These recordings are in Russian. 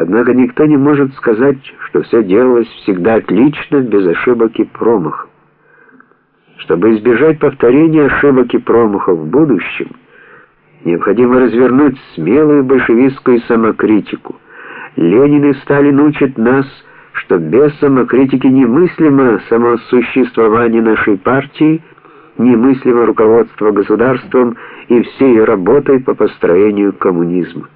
Однако никто не может сказать, что все делалось всегда отлично, без ошибок и промахов. Чтобы избежать повторения ошибок и промахов в будущем, необходимо развернуть смелую большевистскую самокритику. Ленин и Сталин учат нас, что без самокритики немыслимо само существование нашей партии, немыслимо руководство государством и всей работой по построению коммунизма.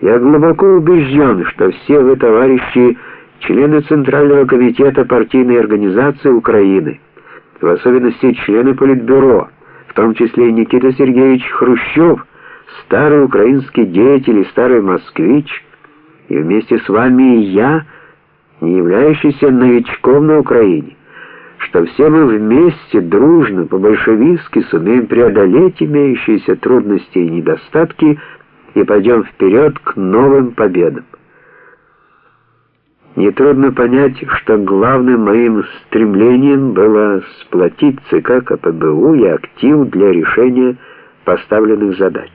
Я глубоко убежден, что все вы, товарищи, члены Центрального комитета партийной организации Украины, в особенности члены Политбюро, в том числе и Никита Сергеевич Хрущев, старый украинский деятель и старый москвич, и вместе с вами и я, не являющийся новичком на Украине, что все мы вместе, дружно, по-большевистски сумеем преодолеть имеющиеся трудности и недостатки, и пойдем вперед к новым победам. Нетрудно понять, что главным моим стремлением было сплотить ЦК КПБУ и актив для решения поставленных задач.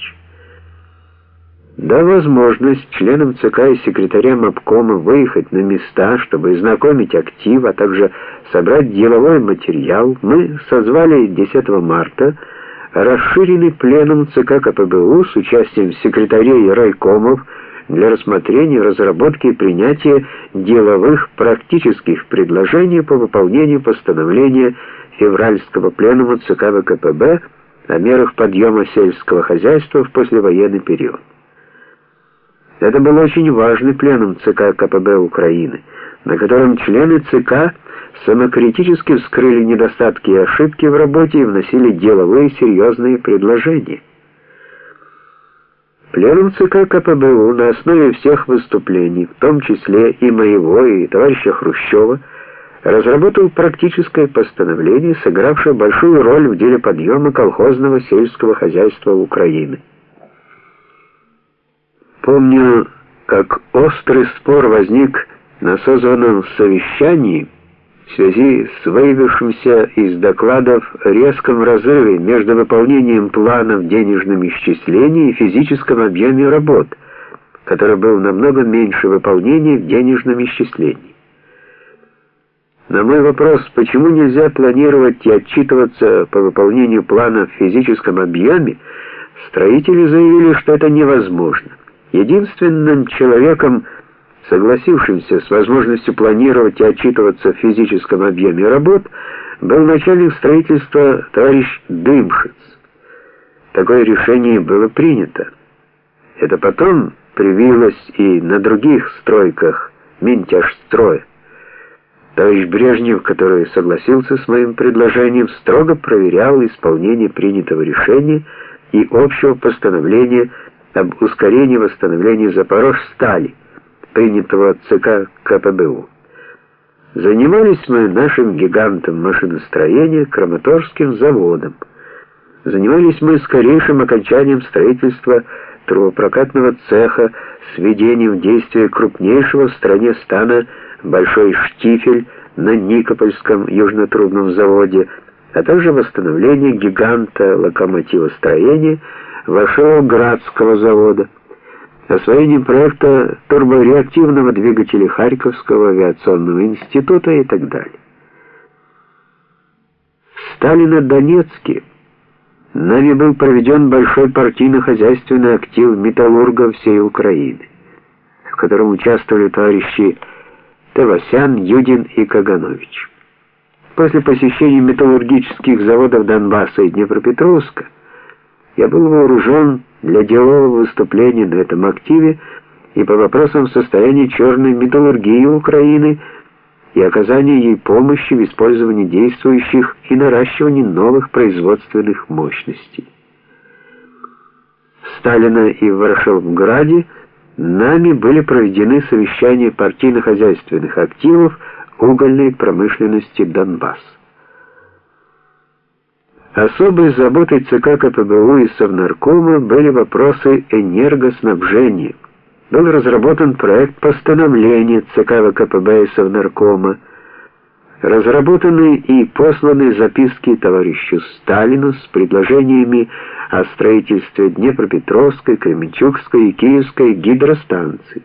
Да возможность членам ЦК и секретарям обкома выехать на места, чтобы знакомить актив, а также собрать деловой материал, мы созвали 10 марта расширенный пленум ЦК КПБУ с участием секретарей райкомов для рассмотрения, разработки и принятия деловых практических предложений по выполнению постановления февральского пленума ЦК ВКПБ о мерах подъема сельского хозяйства в послевоенный период. Это был очень важный пленум ЦК КПБ Украины, на котором члены ЦК самокритически вскрыли недостатки и ошибки в работе и вносили деловые серьезные предложения. Пленум ЦК КПБУ на основе всех выступлений, в том числе и моего, и товарища Хрущева, разработал практическое постановление, сыгравшее большую роль в деле подъема колхозного сельского хозяйства Украины. Помню, как острый спор возник на созванном совещании в связи с выявившимся из докладов резком разрыве между выполнением планов денежным исчислением и физическом объеме работ, который был намного меньше выполнения в денежном исчислении. На мой вопрос, почему нельзя планировать и отчитываться по выполнению плана в физическом объеме, строители заявили, что это невозможно. Единственным человеком, согласившимся с возможностью планировать и отчитываться в физическом объеме работ, был начальник строительства товарищ Дымшиц. Такое решение было принято. Это потом привилось и на других стройках Минтяжстроя. Товарищ Брежнев, который согласился с моим предложением, строго проверял исполнение принятого решения и общего постановления об ускорении восстановления Запорожстали принятого ЦК КПБУ. Занимались мы нашим гигантом машиностроения Краматорским заводом. Занимались мы скорейшим окончанием строительства трубопрокатного цеха с введением в действие крупнейшего в стране стана «Большой штифель» на Никопольском южнотрубном заводе, а также восстановление гиганта локомотивостроения Вашево-Градского завода освоением проекта турбореактивного двигателя Харьковского авиационного института и так далее. В Сталино-Донецке нами был проведен большой партийно-хозяйственный актив металлургов всей Украины, в котором участвовали товарищи Тавасян, Юдин и Каганович. После посещения металлургических заводов Донбасса и Днепропетровска я был вооружен для делового выступления на этом активе и по вопросам состояния черной металлургии Украины и оказания ей помощи в использовании действующих и наращивании новых производственных мощностей. Сталина и в Ворошиловграде нами были проведены совещания партийно-хозяйственных активов угольной промышленности Донбасса. Особой заботой ЦК КПБУ и Совнаркома были вопросы энергоснабжения. Был разработан проект постановления ЦК ВКПБ и Совнаркома, разработаны и посланы записки товарищу Сталину с предложениями о строительстве Днепропетровской, Кременчугской и Киевской гидростанций.